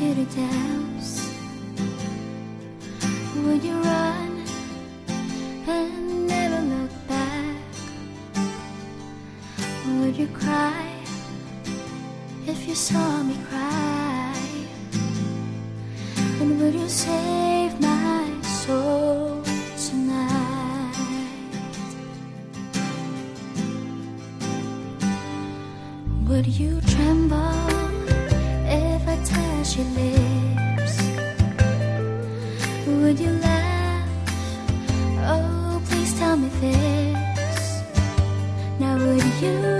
You dance, would you run and never look back? Would you cry if you saw me cry? And would you save my soul tonight? Would you tremble you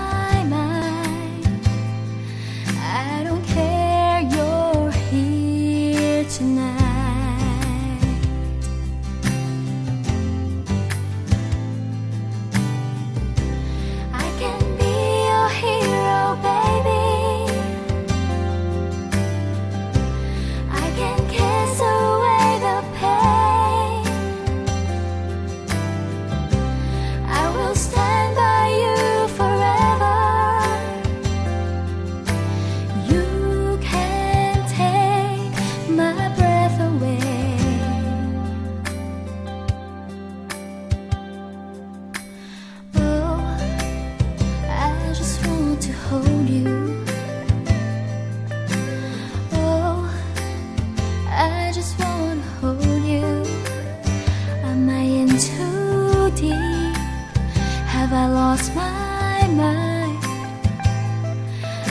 lost my mind.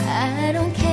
I don't care.